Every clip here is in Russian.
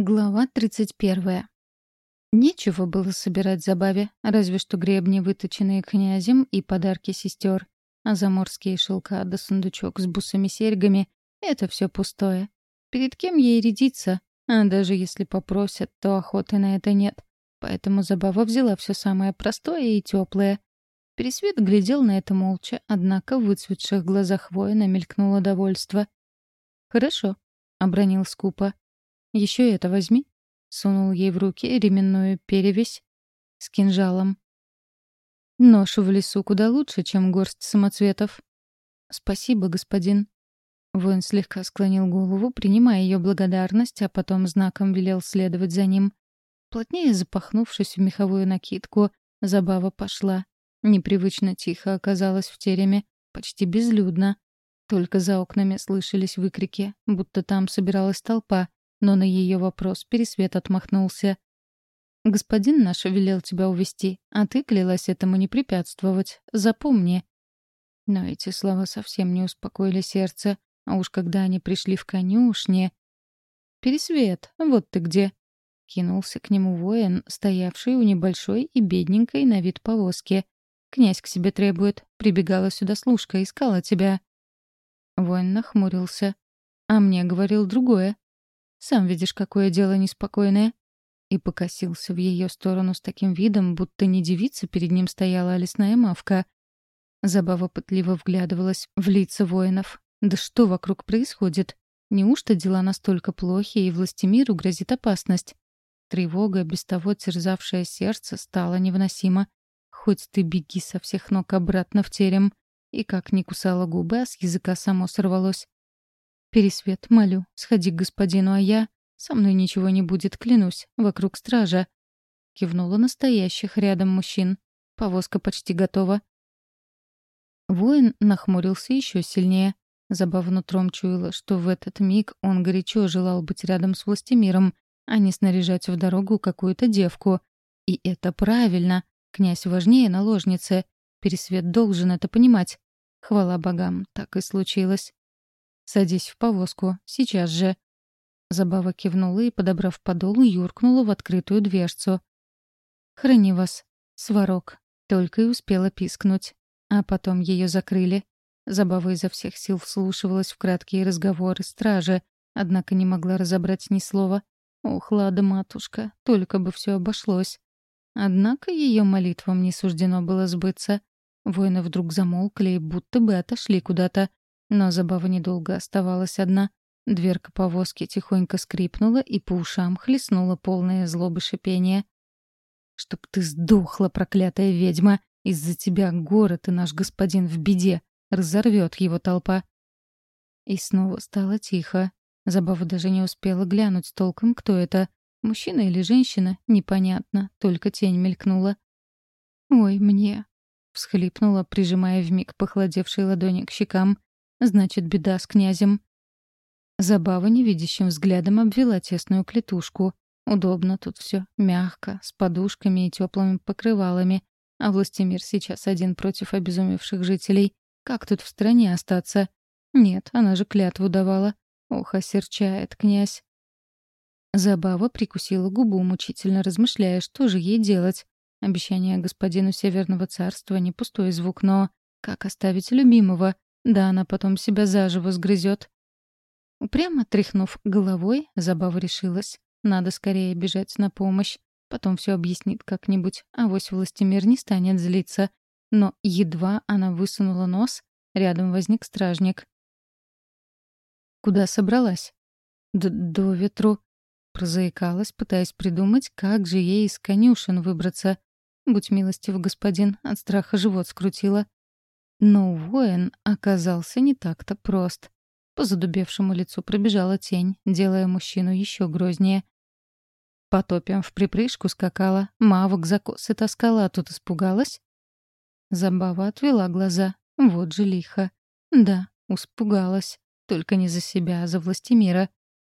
Глава 31. Нечего было собирать забаве, разве что гребни, выточенные князем, и подарки сестер. А заморские шелка да сундучок с бусами-серьгами — это все пустое. Перед кем ей рядиться? А даже если попросят, то охоты на это нет. Поэтому забава взяла все самое простое и теплое. Пересвет глядел на это молча, однако в выцветших глазах воина мелькнуло довольство. «Хорошо», — обронил скупо. Еще это возьми. Сунул ей в руки ременную перевязь с кинжалом. Нож в лесу куда лучше, чем горсть самоцветов. Спасибо, господин. Воин слегка склонил голову, принимая ее благодарность, а потом знаком велел следовать за ним. Плотнее запахнувшись в меховую накидку, забава пошла. Непривычно тихо оказалась в тереме, почти безлюдно. Только за окнами слышались выкрики, будто там собиралась толпа, но на ее вопрос Пересвет отмахнулся. «Господин наш велел тебя увести, а ты клялась этому не препятствовать. Запомни». Но эти слова совсем не успокоили сердце, а уж когда они пришли в конюшне... «Пересвет, вот ты где!» Кинулся к нему воин, стоявший у небольшой и бедненькой на вид повозки. «Князь к себе требует. Прибегала сюда служка, искала тебя». Воин нахмурился. «А мне говорил другое. Сам видишь, какое дело неспокойное». И покосился в ее сторону с таким видом, будто не девица перед ним стояла, а лесная мавка. Забава пытливо вглядывалась в лица воинов. «Да что вокруг происходит? Неужто дела настолько плохи, и властемиру грозит опасность?» Тревога, без того терзавшая сердце, стала невыносима. Хоть ты беги со всех ног обратно в терем. И как ни кусала губы, а с языка само сорвалось. «Пересвет, молю, сходи к господину, а я...» «Со мной ничего не будет, клянусь, вокруг стража». Кивнула настоящих рядом мужчин. Повозка почти готова. Воин нахмурился еще сильнее. Забавно тром чуяла, что в этот миг он горячо желал быть рядом с властемиром, а не снаряжать в дорогу какую-то девку. И это правильно. Князь важнее наложницы. Пересвет должен это понимать. Хвала богам, так и случилось. «Садись в повозку. Сейчас же». Забава кивнула и, подобрав подол, юркнула в открытую дверцу. «Храни вас, сварок», только и успела пискнуть. А потом ее закрыли. Забава изо всех сил вслушивалась в краткие разговоры стражи, однако не могла разобрать ни слова. Ох, лада матушка, только бы все обошлось. Однако ее молитвам не суждено было сбыться. Воины вдруг замолкли и будто бы отошли куда-то. Но забава недолго оставалась одна. Дверка повозки тихонько скрипнула и по ушам хлестнула полное злобы шипение. «Чтоб ты сдохла, проклятая ведьма! Из-за тебя город и наш господин в беде! Разорвет его толпа!» И снова стало тихо. Забава даже не успела глянуть толком, кто это. Мужчина или женщина, непонятно, только тень мелькнула. «Ой, мне!» — всхлипнула, прижимая вмиг похолодевшие ладони к щекам. Значит, беда с князем. Забава невидящим взглядом обвела тесную клетушку. Удобно тут все, мягко, с подушками и теплыми покрывалами. А Властимир сейчас один против обезумевших жителей. Как тут в стране остаться? Нет, она же клятву давала. Ох, осерчает князь. Забава прикусила губу, мучительно размышляя, что же ей делать. Обещание господину Северного царства — не пустой звук, но как оставить любимого? Да она потом себя заживо сгрызет. Упрямо тряхнув головой, Забава решилась. Надо скорее бежать на помощь. Потом все объяснит как-нибудь, а вось Властимир не станет злиться. Но едва она высунула нос, рядом возник стражник. «Куда собралась?» Д «До ветру», — прозаикалась, пытаясь придумать, как же ей из конюшен выбраться. «Будь милостив, господин, от страха живот скрутила». Но воин оказался не так-то прост. По задубевшему лицу пробежала тень, делая мужчину еще грознее. Потопим в припрыжку скакала, мавок за косы таскала, а тут испугалась. Забава отвела глаза. Вот же лихо. Да, испугалась. Только не за себя, а за властемира.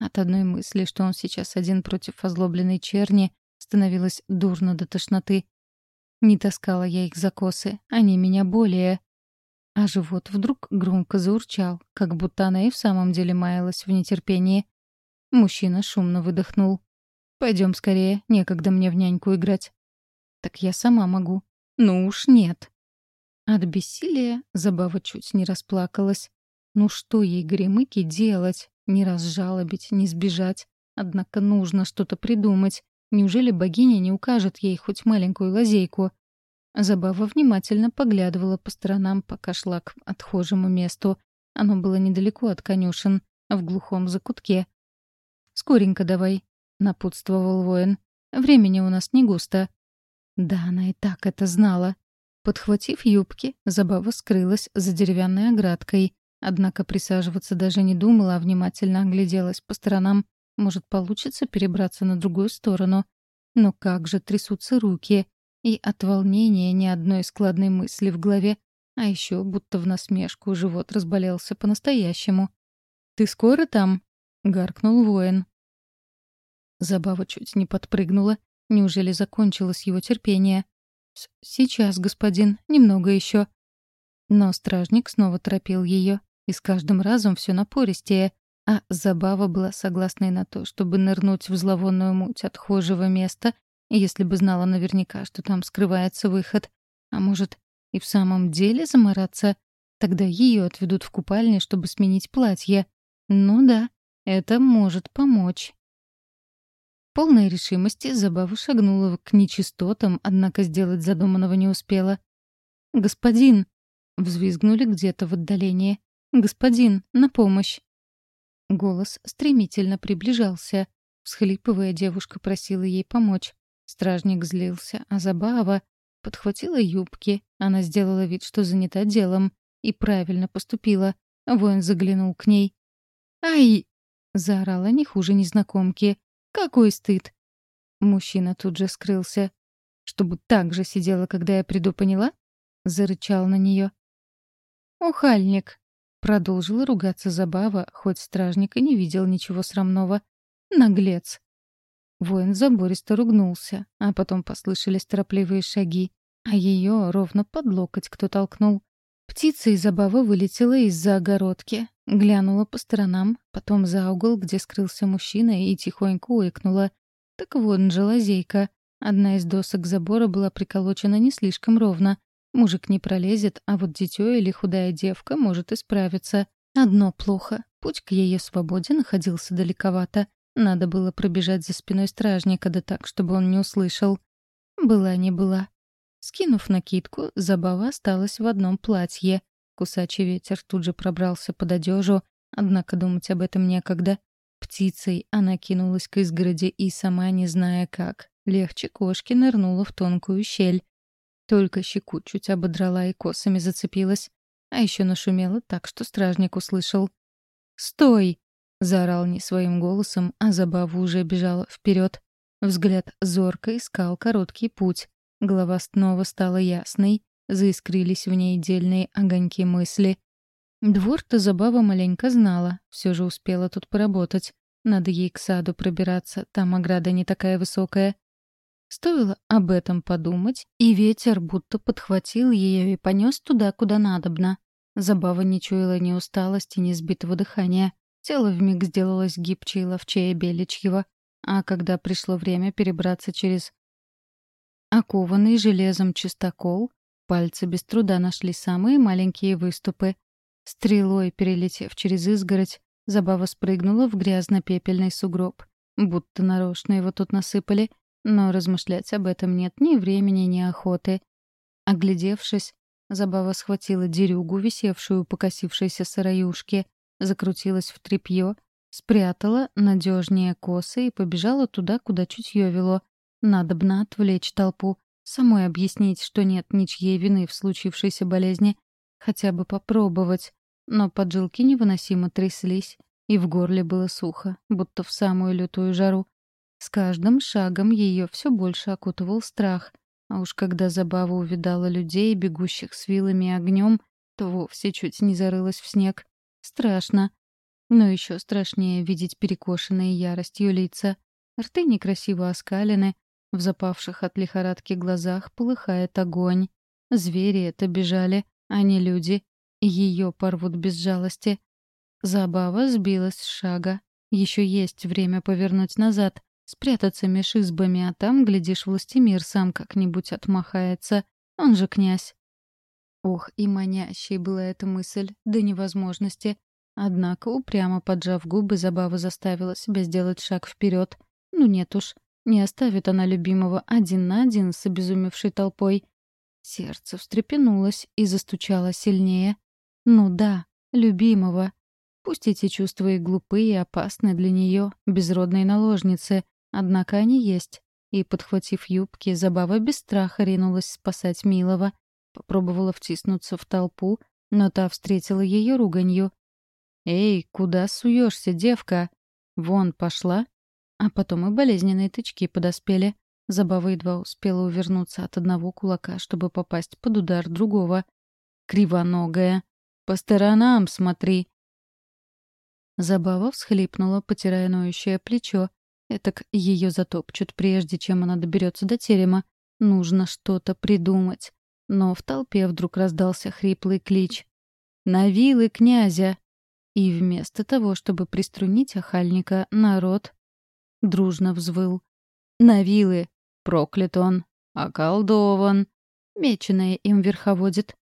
От одной мысли, что он сейчас один против озлобленной черни, становилось дурно до тошноты. Не таскала я их за косы, они меня более а живот вдруг громко заурчал, как будто она и в самом деле маялась в нетерпении. Мужчина шумно выдохнул. Пойдем скорее, некогда мне в няньку играть». «Так я сама могу». «Ну уж нет». От бессилия Забава чуть не расплакалась. Ну что ей, Горемыке, делать? Не разжалобить, не сбежать. Однако нужно что-то придумать. Неужели богиня не укажет ей хоть маленькую лазейку? Забава внимательно поглядывала по сторонам, пока шла к отхожему месту. Оно было недалеко от конюшен, в глухом закутке. «Скоренько давай», — напутствовал воин. «Времени у нас не густо». Да, она и так это знала. Подхватив юбки, Забава скрылась за деревянной оградкой. Однако присаживаться даже не думала, а внимательно огляделась по сторонам. Может, получится перебраться на другую сторону. Но как же трясутся руки. И от волнения ни одной складной мысли в голове. А еще будто в насмешку живот разболелся по-настоящему. «Ты скоро там?» — гаркнул воин. Забава чуть не подпрыгнула. Неужели закончилось его терпение? «Сейчас, господин, немного еще. Но стражник снова торопил ее, и с каждым разом все напористее, а забава была согласной на то, чтобы нырнуть в зловонную муть отхожего места, если бы знала наверняка, что там скрывается выход. А может, и в самом деле замораться? Тогда ее отведут в купальне, чтобы сменить платье. Ну да, это может помочь. Полной решимости Забава шагнула к нечистотам, однако сделать задуманного не успела. «Господин!» — взвизгнули где-то в отдалении. «Господин, на помощь!» Голос стремительно приближался. Всхлипывая, девушка просила ей помочь. Стражник злился, а Забава подхватила юбки. Она сделала вид, что занята делом. И правильно поступила. Воин заглянул к ней. «Ай!» — заорала не хуже незнакомки. Какой стыд!» Мужчина тут же скрылся. «Чтобы так же сидела, когда я приду, поняла?» Зарычал на нее. «Ухальник!» Продолжила ругаться Забава, хоть стражник и не видел ничего срамного. «Наглец!» Воин забористо ругнулся, а потом послышались торопливые шаги, а ее ровно под локоть кто толкнул. Птица из забава вылетела из-за огородки, глянула по сторонам, потом за угол, где скрылся мужчина, и тихонько уикнула. Так вот же лазейка. Одна из досок забора была приколочена не слишком ровно. Мужик не пролезет, а вот дитё или худая девка может исправиться. Одно плохо. Путь к ее свободе находился далековато. Надо было пробежать за спиной стражника, да так, чтобы он не услышал. Была не была. Скинув накидку, забава осталась в одном платье. Кусачий ветер тут же пробрался под одежу, однако думать об этом некогда. Птицей она кинулась к изгороди и, сама не зная как, легче кошки нырнула в тонкую щель. Только щеку чуть ободрала и косами зацепилась. А еще нашумела так, что стражник услышал. «Стой!» — заорал не своим голосом, а забава уже бежала вперед. Взгляд зорко искал короткий путь. Голова снова стала ясной, заискрились в ней дельные огоньки мысли. Двор-то забава маленько знала, все же успела тут поработать. Надо ей к саду пробираться, там ограда не такая высокая. Стоило об этом подумать, и ветер будто подхватил ее и понес туда, куда надобно. Забава не чуяла ни усталости, ни сбитого дыхания. Тело вмиг сделалось гибче и ловчее беличьего. А когда пришло время перебраться через Окованный железом чистокол, пальцы без труда нашли самые маленькие выступы. Стрелой, перелетев через изгородь, Забава спрыгнула в грязно-пепельный сугроб. Будто нарочно его тут насыпали, но размышлять об этом нет ни времени, ни охоты. Оглядевшись, Забава схватила дерюгу, висевшую покосившейся сыроюшки, закрутилась в тряпье, спрятала надежнее косы и побежала туда, куда чутье вело, Надобно отвлечь толпу, самой объяснить, что нет ничьей вины в случившейся болезни. Хотя бы попробовать. Но поджилки невыносимо тряслись, и в горле было сухо, будто в самую лютую жару. С каждым шагом ее все больше окутывал страх. А уж когда забава увидала людей, бегущих с вилами и огнем, то вовсе чуть не зарылась в снег. Страшно. Но еще страшнее видеть перекошенные яростью лица. Рты некрасиво оскалены, в запавших от лихорадки глазах полыхает огонь. Звери это бежали, а не люди. Ее порвут без жалости. Забава сбилась с шага. Еще есть время повернуть назад. Спрятаться меж избами, а там, глядишь, властемир сам как-нибудь отмахается. Он же князь. Ох, и манящей была эта мысль, до невозможности. Однако, упрямо поджав губы, Забава заставила себя сделать шаг вперед. Ну нет уж, не оставит она любимого один на один с обезумевшей толпой. Сердце встрепенулось и застучало сильнее. Ну да, любимого. Пусть эти чувства и глупые, и опасны для нее, безродной наложницы, однако они есть. И, подхватив юбки, Забава без страха ринулась спасать Милова. Попробовала втиснуться в толпу, но та встретила ее руганью. «Эй, куда суешься, девка? Вон пошла!» А потом и болезненные тычки подоспели. Забава едва успела увернуться от одного кулака, чтобы попасть под удар другого. «Кривоногая! По сторонам смотри!» Забава всхлипнула, потирая ноющее плечо. Этак ее затопчут, прежде чем она доберется до терема. Нужно что-то придумать. Но в толпе вдруг раздался хриплый клич. «На вилы князя!» И вместо того, чтобы приструнить охальника, народ дружно взвыл. «На вилы! Проклят он! Околдован! Меченое им верховодит!»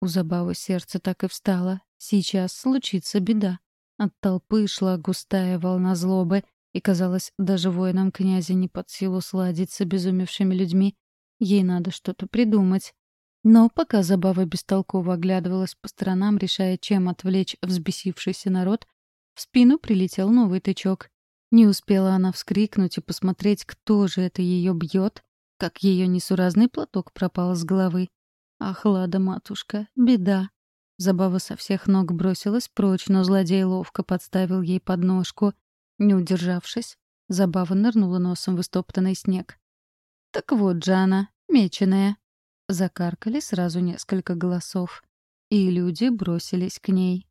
У Забавы сердце так и встало. Сейчас случится беда. От толпы шла густая волна злобы, и, казалось, даже воинам князя не под силу сладить с обезумевшими людьми. Ей надо что-то придумать. Но пока Забава бестолково оглядывалась по сторонам, решая, чем отвлечь взбесившийся народ, в спину прилетел новый тычок. Не успела она вскрикнуть и посмотреть, кто же это ее бьет, как ее несуразный платок пропал с головы. Ах, Лада, матушка, беда. Забава со всех ног бросилась прочь, но злодей ловко подставил ей подножку. Не удержавшись, Забава нырнула носом в истоптанный снег. «Так вот, Джана, меченая!» Закаркали сразу несколько голосов. И люди бросились к ней.